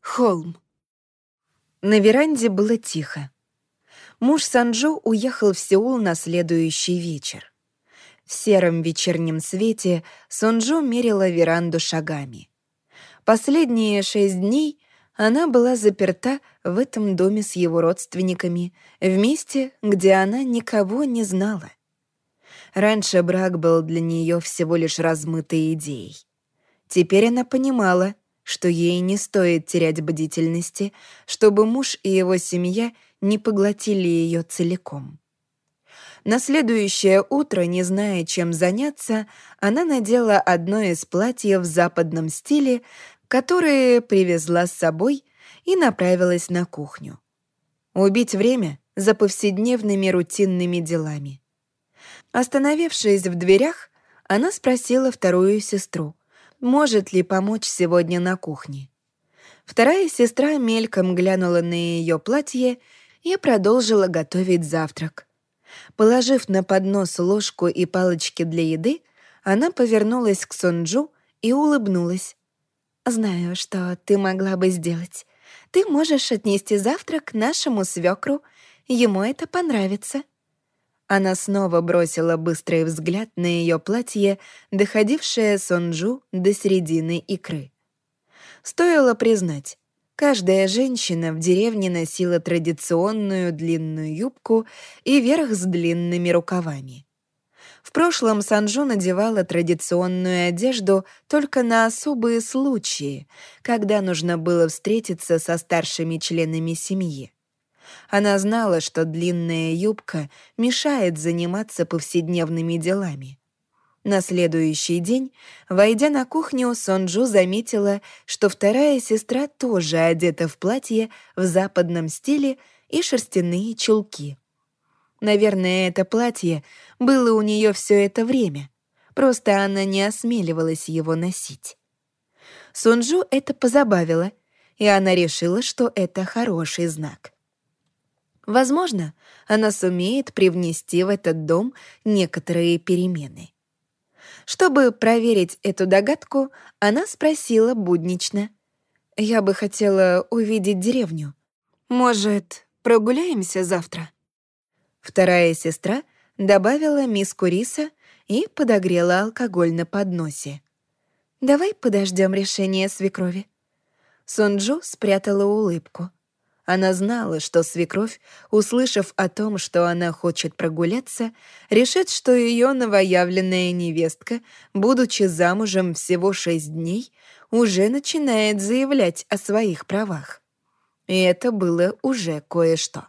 Холм. На веранде было тихо. Муж Санджо уехал в Сеул на следующий вечер. В сером вечернем свете Сонджо мерила веранду шагами. Последние шесть дней она была заперта в этом доме с его родственниками, в месте, где она никого не знала. Раньше брак был для нее всего лишь размытой идеей. Теперь она понимала, что ей не стоит терять бдительности, чтобы муж и его семья не поглотили ее целиком. На следующее утро, не зная, чем заняться, она надела одно из платьев в западном стиле, которое привезла с собой и направилась на кухню. Убить время за повседневными рутинными делами. Остановившись в дверях, она спросила вторую сестру, может ли помочь сегодня на кухне. Вторая сестра мельком глянула на ее платье и продолжила готовить завтрак. Положив на поднос ложку и палочки для еды, она повернулась к Сонджу и улыбнулась. «Знаю, что ты могла бы сделать. Ты можешь отнести завтрак нашему свекру. Ему это понравится». Она снова бросила быстрый взгляд на ее платье, доходившее Сонджу до середины икры. Стоило признать, каждая женщина в деревне носила традиционную длинную юбку и верх с длинными рукавами. В прошлом Санджу надевала традиционную одежду только на особые случаи, когда нужно было встретиться со старшими членами семьи. Она знала, что длинная юбка мешает заниматься повседневными делами. На следующий день, войдя на кухню, Сонджу заметила, что вторая сестра тоже одета в платье в западном стиле и шерстяные чулки. Наверное, это платье было у нее все это время, просто она не осмеливалась его носить. Сонджу это позабавило, и она решила, что это хороший знак. Возможно, она сумеет привнести в этот дом некоторые перемены. Чтобы проверить эту догадку, она спросила буднично. «Я бы хотела увидеть деревню. Может, прогуляемся завтра?» Вторая сестра добавила миску риса и подогрела алкоголь на подносе. «Давай подождем решения свекрови». Сунджу спрятала улыбку. Она знала, что свекровь, услышав о том, что она хочет прогуляться, решит, что ее новоявленная невестка, будучи замужем всего шесть дней, уже начинает заявлять о своих правах. И это было уже кое-что.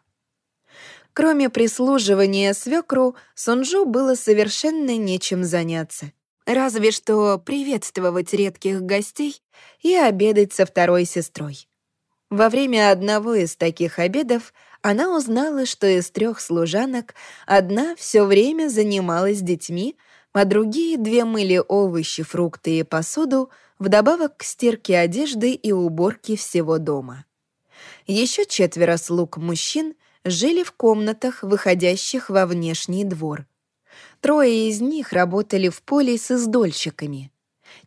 Кроме прислуживания свекру, Сунжу было совершенно нечем заняться. Разве что приветствовать редких гостей и обедать со второй сестрой. Во время одного из таких обедов она узнала, что из трех служанок одна все время занималась детьми, а другие две мыли овощи, фрукты и посуду, вдобавок к стирке одежды и уборке всего дома. Еще четверо слуг мужчин жили в комнатах, выходящих во внешний двор. Трое из них работали в поле с издольщиками.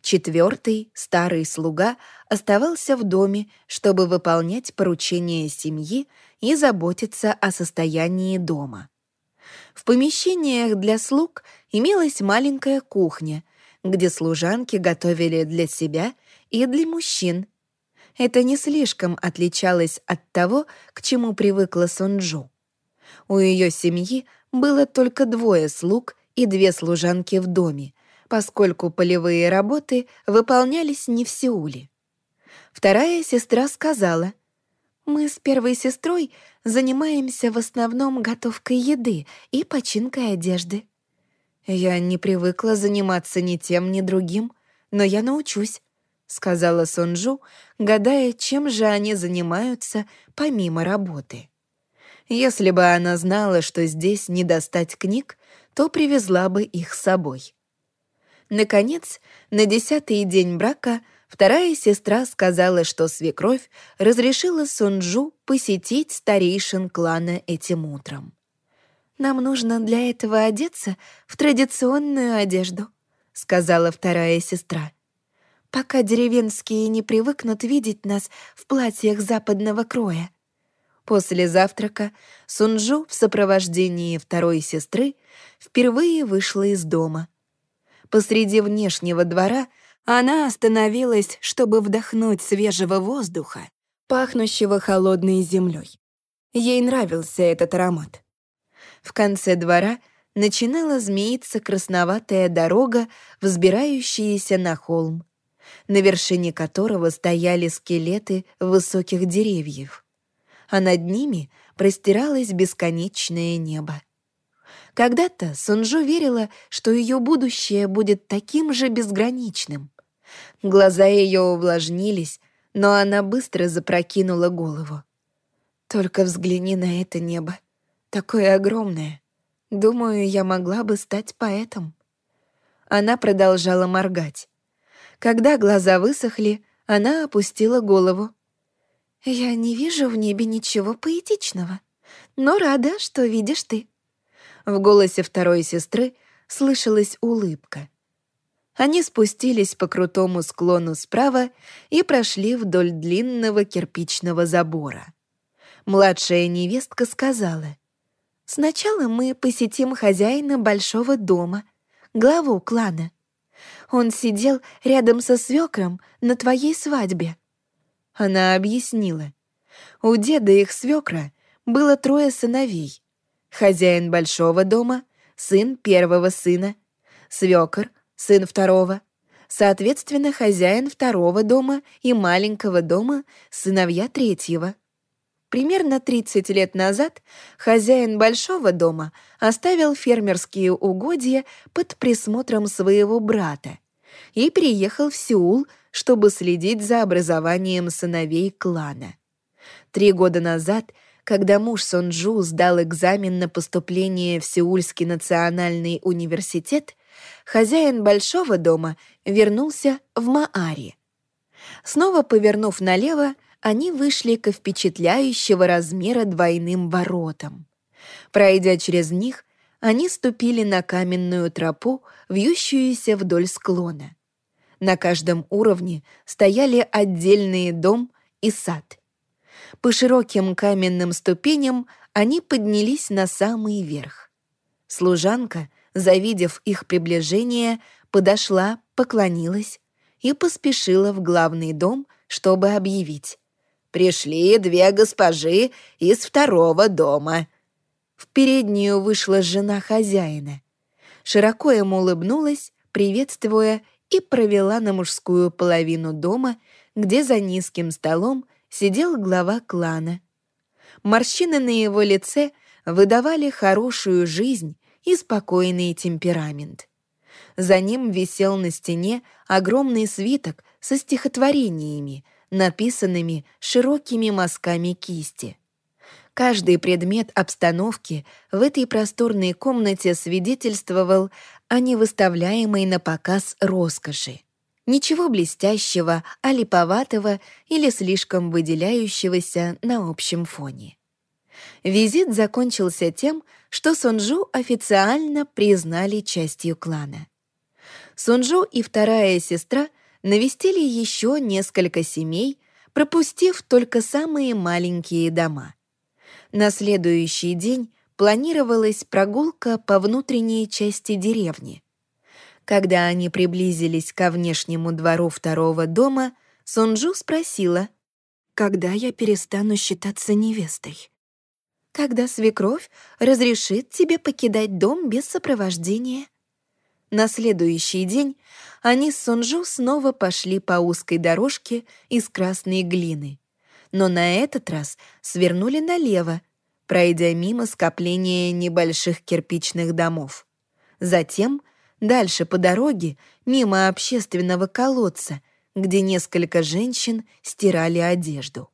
Четвертый, старый слуга, оставался в доме, чтобы выполнять поручения семьи и заботиться о состоянии дома. В помещениях для слуг имелась маленькая кухня, где служанки готовили для себя и для мужчин. Это не слишком отличалось от того, к чему привыкла Сонджу. У ее семьи было только двое слуг и две служанки в доме, поскольку полевые работы выполнялись не в Сеуле. Вторая сестра сказала, «Мы с первой сестрой занимаемся в основном готовкой еды и починкой одежды. Я не привыкла заниматься ни тем, ни другим, но я научусь», — сказала Сонджу, гадая, чем же они занимаются помимо работы. Если бы она знала, что здесь не достать книг, то привезла бы их с собой. Наконец, на десятый день брака вторая сестра сказала, что свекровь разрешила Сунджу посетить старейшин клана этим утром. «Нам нужно для этого одеться в традиционную одежду», — сказала вторая сестра. пока деревенские не привыкнут видеть нас в платьях западного кроя. После завтрака Сунжу в сопровождении второй сестры впервые вышла из дома. Посреди внешнего двора она остановилась, чтобы вдохнуть свежего воздуха, пахнущего холодной землей. Ей нравился этот аромат. В конце двора начинала змеиться красноватая дорога, взбирающаяся на холм, на вершине которого стояли скелеты высоких деревьев а над ними простиралось бесконечное небо. Когда-то Сунжу верила, что ее будущее будет таким же безграничным. Глаза ее увлажнились, но она быстро запрокинула голову. «Только взгляни на это небо. Такое огромное. Думаю, я могла бы стать поэтом». Она продолжала моргать. Когда глаза высохли, она опустила голову. «Я не вижу в небе ничего поэтичного, но рада, что видишь ты». В голосе второй сестры слышалась улыбка. Они спустились по крутому склону справа и прошли вдоль длинного кирпичного забора. Младшая невестка сказала, «Сначала мы посетим хозяина большого дома, главу клана. Он сидел рядом со свекром на твоей свадьбе. Она объяснила. У деда их свекра было трое сыновей. Хозяин большого дома, сын первого сына, свекор, сын второго, соответственно, хозяин второго дома и маленького дома, сыновья третьего. Примерно 30 лет назад хозяин большого дома оставил фермерские угодья под присмотром своего брата и переехал в Сеул чтобы следить за образованием сыновей клана. Три года назад, когда муж Сонджу сдал экзамен на поступление в Сеульский национальный университет, хозяин большого дома вернулся в Маари. Снова повернув налево, они вышли ко впечатляющего размера двойным воротам. Пройдя через них, они ступили на каменную тропу, вьющуюся вдоль склона. На каждом уровне стояли отдельные дом и сад. По широким каменным ступеням они поднялись на самый верх. Служанка, завидев их приближение, подошла, поклонилась и поспешила в главный дом, чтобы объявить. «Пришли две госпожи из второго дома». В переднюю вышла жена хозяина. Широко ему улыбнулась, приветствуя и провела на мужскую половину дома, где за низким столом сидел глава клана. Морщины на его лице выдавали хорошую жизнь и спокойный темперамент. За ним висел на стене огромный свиток со стихотворениями, написанными широкими мазками кисти. Каждый предмет обстановки в этой просторной комнате свидетельствовал о невыставляемой на показ роскоши. Ничего блестящего, а или слишком выделяющегося на общем фоне. Визит закончился тем, что Сунжу официально признали частью клана. Сунжу и вторая сестра навестили еще несколько семей, пропустив только самые маленькие дома — на следующий день планировалась прогулка по внутренней части деревни. Когда они приблизились ко внешнему двору второго дома, Сунджу спросила, «Когда я перестану считаться невестой?» «Когда свекровь разрешит тебе покидать дом без сопровождения». На следующий день они с Сунжу снова пошли по узкой дорожке из красной глины но на этот раз свернули налево, пройдя мимо скопления небольших кирпичных домов. Затем дальше по дороге, мимо общественного колодца, где несколько женщин стирали одежду.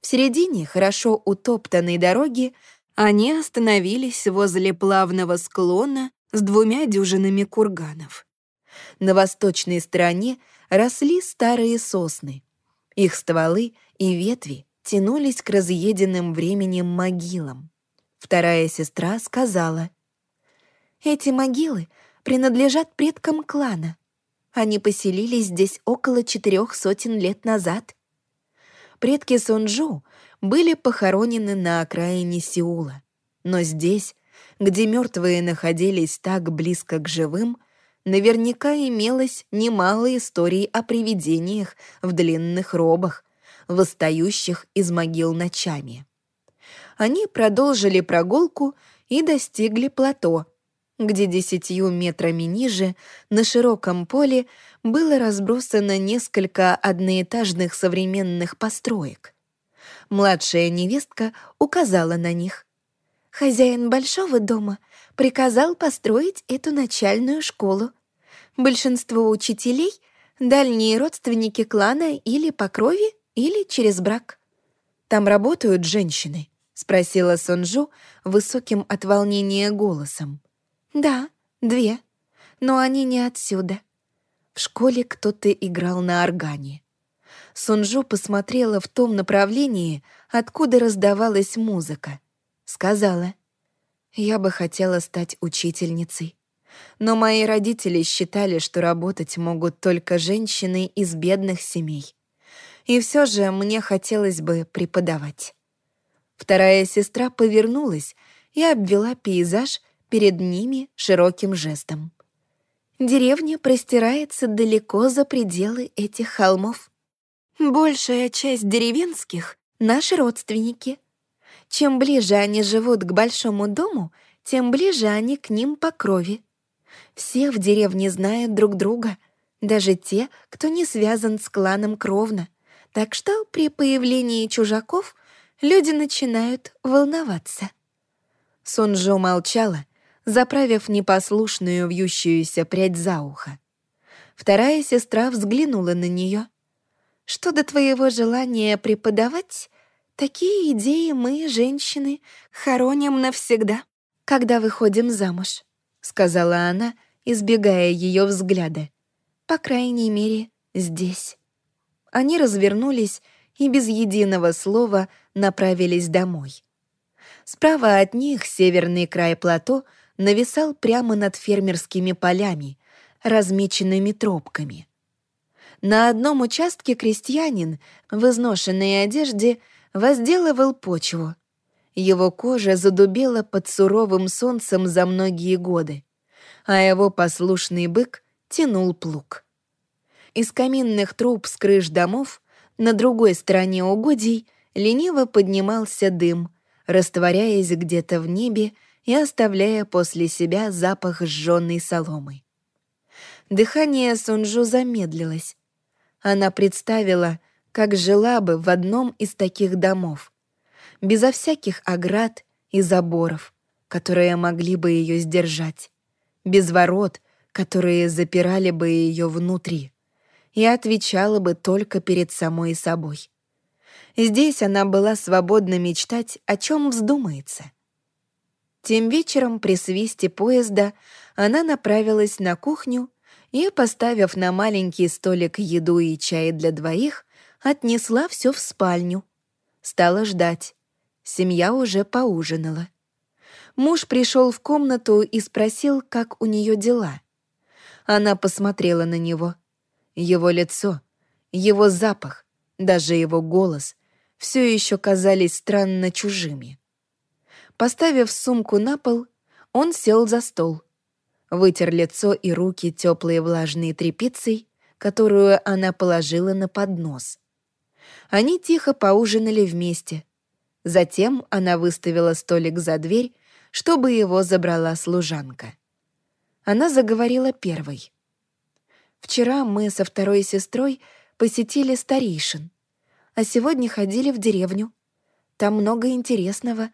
В середине хорошо утоптанной дороги они остановились возле плавного склона с двумя дюжинами курганов. На восточной стороне росли старые сосны. Их стволы и ветви тянулись к разъеденным временем могилам. Вторая сестра сказала, «Эти могилы принадлежат предкам клана. Они поселились здесь около четырех сотен лет назад. Предки Сонджу были похоронены на окраине Сеула. Но здесь, где мертвые находились так близко к живым, наверняка имелось немало историй о привидениях в длинных робах, восстающих из могил ночами. Они продолжили прогулку и достигли плато, где десятью метрами ниже, на широком поле, было разбросано несколько одноэтажных современных построек. Младшая невестка указала на них. Хозяин большого дома приказал построить эту начальную школу. Большинство учителей — дальние родственники клана или по крови, или через брак. Там работают женщины, — спросила Сонжу высоким от волнения голосом. «Да, две. Но они не отсюда». В школе кто-то играл на органе. Сунжу посмотрела в том направлении, откуда раздавалась музыка. Сказала, «Я бы хотела стать учительницей. Но мои родители считали, что работать могут только женщины из бедных семей. И все же мне хотелось бы преподавать». Вторая сестра повернулась и обвела пейзаж перед ними широким жестом. Деревня простирается далеко за пределы этих холмов. Большая часть деревенских — наши родственники. Чем ближе они живут к большому дому, тем ближе они к ним по крови. Все в деревне знают друг друга, даже те, кто не связан с кланом кровно. Так что при появлении чужаков люди начинают волноваться. Сунжо молчала, заправив непослушную вьющуюся прядь за ухо. Вторая сестра взглянула на нее. «Что до твоего желания преподавать, такие идеи мы, женщины, хороним навсегда, когда выходим замуж», — сказала она, избегая ее взгляда. «По крайней мере, здесь». Они развернулись и без единого слова направились домой. Справа от них северный край плато нависал прямо над фермерскими полями, размеченными тропками. На одном участке крестьянин в изношенной одежде возделывал почву. Его кожа задубела под суровым солнцем за многие годы, а его послушный бык тянул плуг. Из каминных труб с крыш домов на другой стороне угодий лениво поднимался дым, растворяясь где-то в небе и оставляя после себя запах сжженной соломы. Дыхание Сунжу замедлилось. Она представила, как жила бы в одном из таких домов, безо всяких оград и заборов, которые могли бы ее сдержать, без ворот, которые запирали бы ее внутри и отвечала бы только перед самой собой. Здесь она была свободна мечтать, о чем вздумается. Тем вечером при свисте поезда она направилась на кухню и, поставив на маленький столик еду и чай для двоих, отнесла все в спальню. Стала ждать. Семья уже поужинала. Муж пришел в комнату и спросил, как у нее дела. Она посмотрела на него — его лицо, его запах, даже его голос все еще казались странно чужими. Поставив сумку на пол, он сел за стол, вытер лицо и руки теплой влажной тряпицей, которую она положила на поднос. Они тихо поужинали вместе. Затем она выставила столик за дверь, чтобы его забрала служанка. Она заговорила первой. Вчера мы со второй сестрой посетили старейшин, а сегодня ходили в деревню. Там много интересного.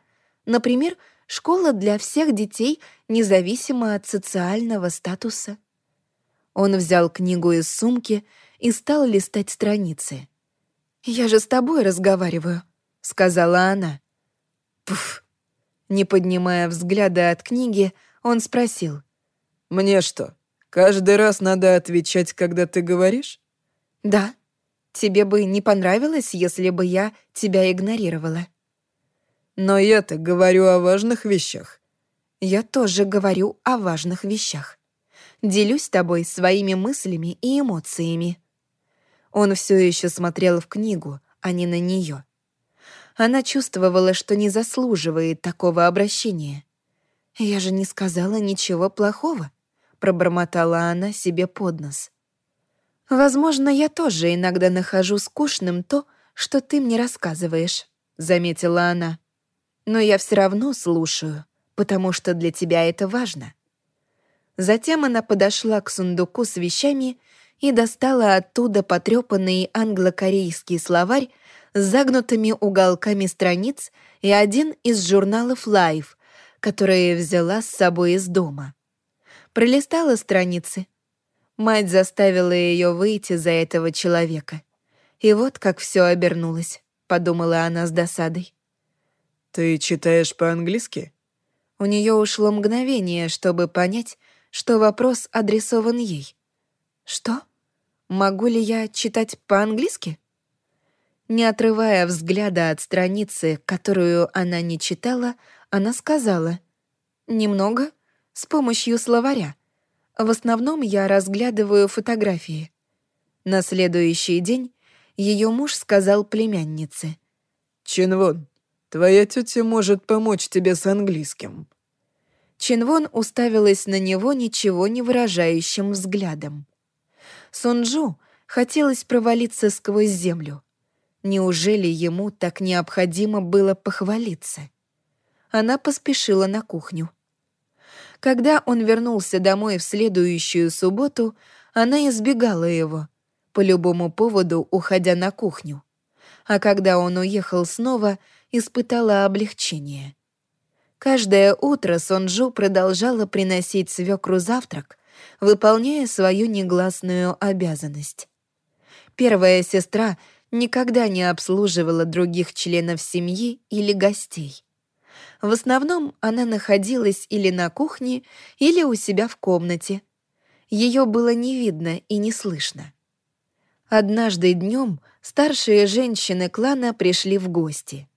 Например, школа для всех детей, независимо от социального статуса. Он взял книгу из сумки и стал листать страницы. «Я же с тобой разговариваю», — сказала она. «Пф!» Не поднимая взгляда от книги, он спросил. «Мне что, Каждый раз надо отвечать, когда ты говоришь? Да. Тебе бы не понравилось, если бы я тебя игнорировала. Но я-то говорю о важных вещах. Я тоже говорю о важных вещах. Делюсь с тобой своими мыслями и эмоциями». Он все еще смотрел в книгу, а не на нее. Она чувствовала, что не заслуживает такого обращения. «Я же не сказала ничего плохого», — пробормотала она себе под нос. «Возможно, я тоже иногда нахожу скучным то, что ты мне рассказываешь», — заметила она. «Но я все равно слушаю, потому что для тебя это важно». Затем она подошла к сундуку с вещами и достала оттуда потрепанный англо-корейский словарь с загнутыми уголками страниц и один из журналов Life, которые взяла с собой из дома. Пролистала страницы. Мать заставила ее выйти за этого человека. И вот как все обернулось, подумала она с досадой. «Ты читаешь по-английски?» У нее ушло мгновение, чтобы понять, что вопрос адресован ей. «Что? Могу ли я читать по-английски?» Не отрывая взгляда от страницы, которую она не читала, она сказала «Немного, с помощью словаря. В основном я разглядываю фотографии». На следующий день ее муж сказал племяннице «Чинвон, твоя тетя может помочь тебе с английским». Чинвон уставилась на него ничего не выражающим взглядом. Сунджу хотелось провалиться сквозь землю. Неужели ему так необходимо было похвалиться? она поспешила на кухню. Когда он вернулся домой в следующую субботу, она избегала его, по любому поводу уходя на кухню. А когда он уехал снова, испытала облегчение. Каждое утро Сонджу продолжала приносить свекру завтрак, выполняя свою негласную обязанность. Первая сестра никогда не обслуживала других членов семьи или гостей. В основном она находилась или на кухне, или у себя в комнате. Ее было не видно и не слышно. Однажды днем старшие женщины клана пришли в гости.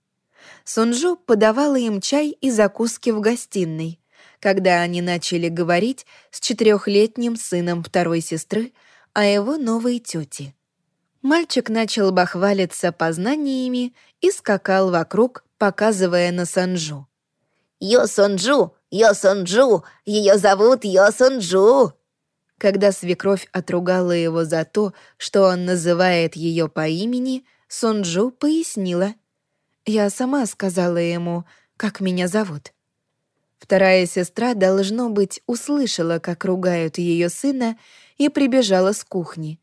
Сунжу подавала им чай и закуски в гостиной, когда они начали говорить с четырехлетним сыном второй сестры о его новой тете. Мальчик начал бахвалиться познаниями и скакал вокруг, показывая на Санжу. Йосонджу, Йосонджу, ее зовут Йосонджу!» Когда свекровь отругала его за то, что он называет ее по имени, Сонджу пояснила. «Я сама сказала ему, как меня зовут». Вторая сестра, должно быть, услышала, как ругают ее сына, и прибежала с кухни.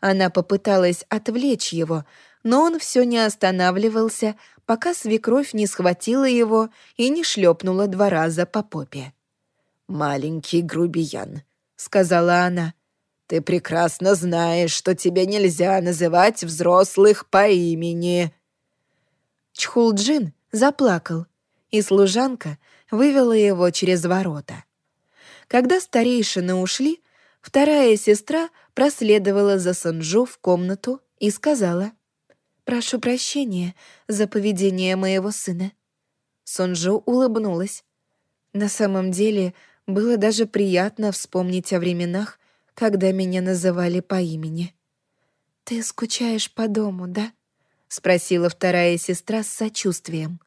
Она попыталась отвлечь его, но он все не останавливался, пока свекровь не схватила его и не шлепнула два раза по попе. «Маленький грубиян», — сказала она, — «ты прекрасно знаешь, что тебе нельзя называть взрослых по имени». Чхулджин заплакал, и служанка вывела его через ворота. Когда старейшины ушли, вторая сестра проследовала за Санжу в комнату и сказала, «Прошу прощения за поведение моего сына». Сонжо улыбнулась. На самом деле, было даже приятно вспомнить о временах, когда меня называли по имени. «Ты скучаешь по дому, да?» — спросила вторая сестра с сочувствием.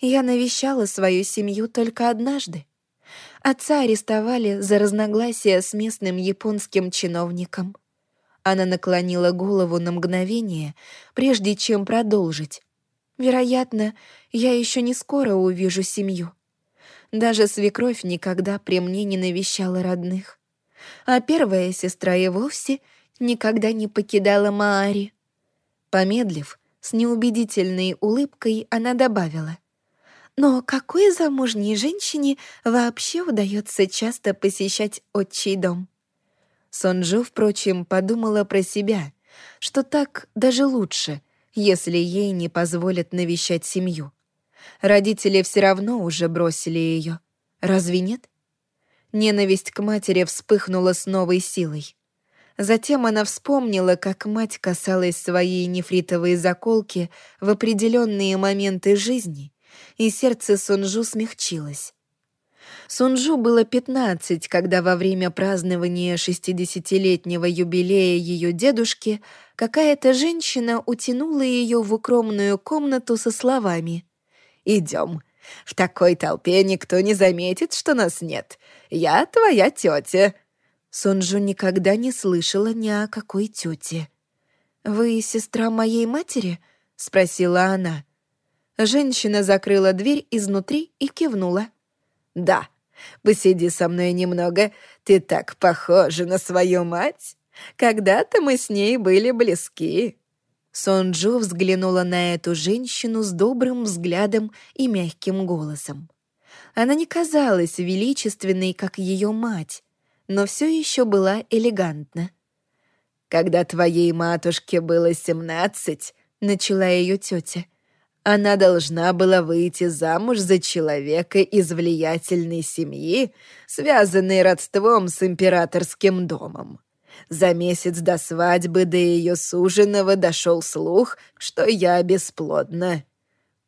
«Я навещала свою семью только однажды. Отца арестовали за разногласия с местным японским чиновником. Она наклонила голову на мгновение, прежде чем продолжить. «Вероятно, я еще не скоро увижу семью. Даже свекровь никогда при мне не навещала родных. А первая сестра и вовсе никогда не покидала Маари». Помедлив, с неубедительной улыбкой она добавила. «Но какой замужней женщине вообще удается часто посещать отчий дом?» Сонджу, впрочем, подумала про себя, что так даже лучше, если ей не позволят навещать семью. Родители все равно уже бросили ее. Разве нет? Ненависть к матери вспыхнула с новой силой. Затем она вспомнила, как мать касалась своей нефритовой заколки в определенные моменты жизни, и сердце Сонджу смягчилось. Сунжу было 15, когда во время празднования 60-летнего юбилея ее дедушки какая-то женщина утянула ее в укромную комнату со словами «Идем, в такой толпе никто не заметит, что нас нет. Я твоя тетя». Сунжу никогда не слышала ни о какой тете. «Вы сестра моей матери?» — спросила она. Женщина закрыла дверь изнутри и кивнула. «Да, посиди со мной немного. Ты так похожа на свою мать. Когда-то мы с ней были близки». Сонджо взглянула на эту женщину с добрым взглядом и мягким голосом. Она не казалась величественной, как ее мать, но все еще была элегантна. «Когда твоей матушке было семнадцать», — начала ее тетя, она должна была выйти замуж за человека из влиятельной семьи, связанной родством с императорским домом. За месяц до свадьбы до ее суженого дошел слух, что я бесплодна.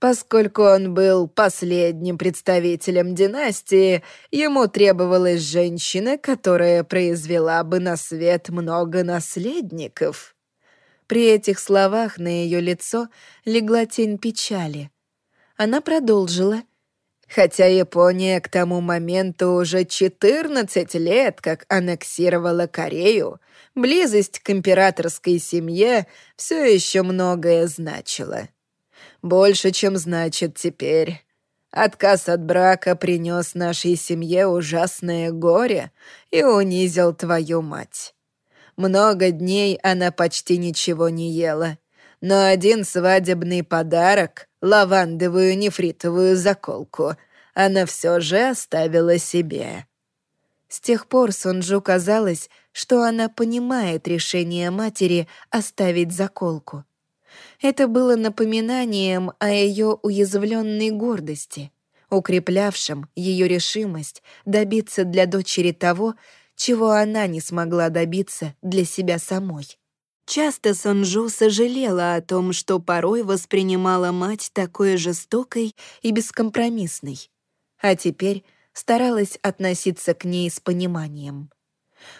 Поскольку он был последним представителем династии, ему требовалась женщина, которая произвела бы на свет много наследников. При этих словах на ее лицо легла тень печали. Она продолжила — Хотя Япония к тому моменту уже 14 лет как аннексировала Корею, близость к императорской семье все еще многое значила. Больше, чем значит теперь. Отказ от брака принес нашей семье ужасное горе и унизил твою мать. Много дней она почти ничего не ела, но один свадебный подарок, лавандовую нефритовую заколку, она все же оставила себе. С тех пор Сунджу казалось, что она понимает решение матери оставить заколку. Это было напоминанием о ее уязвленной гордости, укреплявшим ее решимость добиться для дочери того, чего она не смогла добиться для себя самой. Часто Сонджу сожалела о том, что порой воспринимала мать такой жестокой и бескомпромиссной, а теперь старалась относиться к ней с пониманием.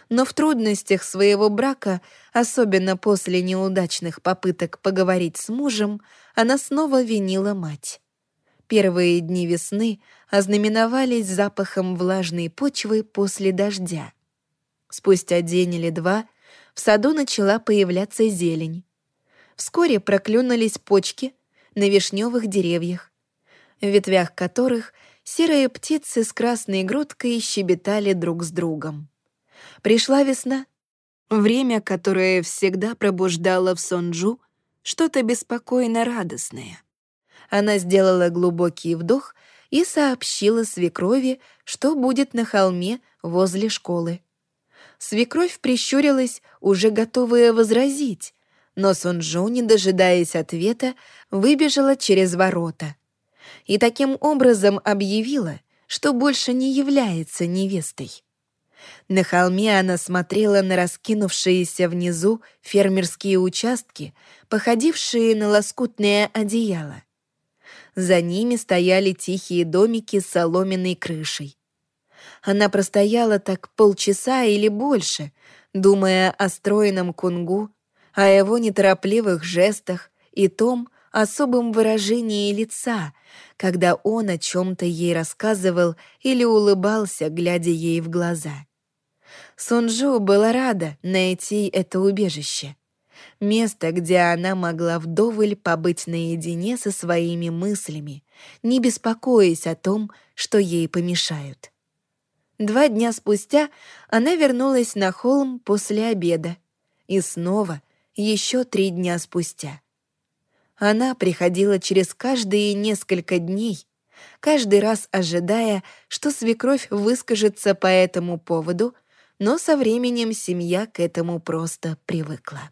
Но в трудностях своего брака, особенно после неудачных попыток поговорить с мужем, она снова винила мать. Первые дни весны ознаменовались запахом влажной почвы после дождя. Спустя день или два в саду начала появляться зелень. Вскоре проклюнулись почки на вишневых деревьях, в ветвях которых серые птицы с красной грудкой щебетали друг с другом. Пришла весна, время, которое всегда пробуждало в Сонджу что-то беспокойно радостное. Она сделала глубокий вдох и сообщила свекрови, что будет на холме возле школы. Свекровь прищурилась, уже готовая возразить, но Сунжу, не дожидаясь ответа, выбежала через ворота. И таким образом объявила, что больше не является невестой. На холме она смотрела на раскинувшиеся внизу фермерские участки, походившие на лоскутное одеяло. За ними стояли тихие домики с соломенной крышей. Она простояла так полчаса или больше, думая о стройном кунгу, о его неторопливых жестах и том особом выражении лица, когда он о чем-то ей рассказывал или улыбался, глядя ей в глаза. Сунжу была рада найти это убежище. Место, где она могла вдоволь побыть наедине со своими мыслями, не беспокоясь о том, что ей помешают. Два дня спустя она вернулась на холм после обеда. И снова еще три дня спустя. Она приходила через каждые несколько дней, каждый раз ожидая, что свекровь выскажется по этому поводу, но со временем семья к этому просто привыкла.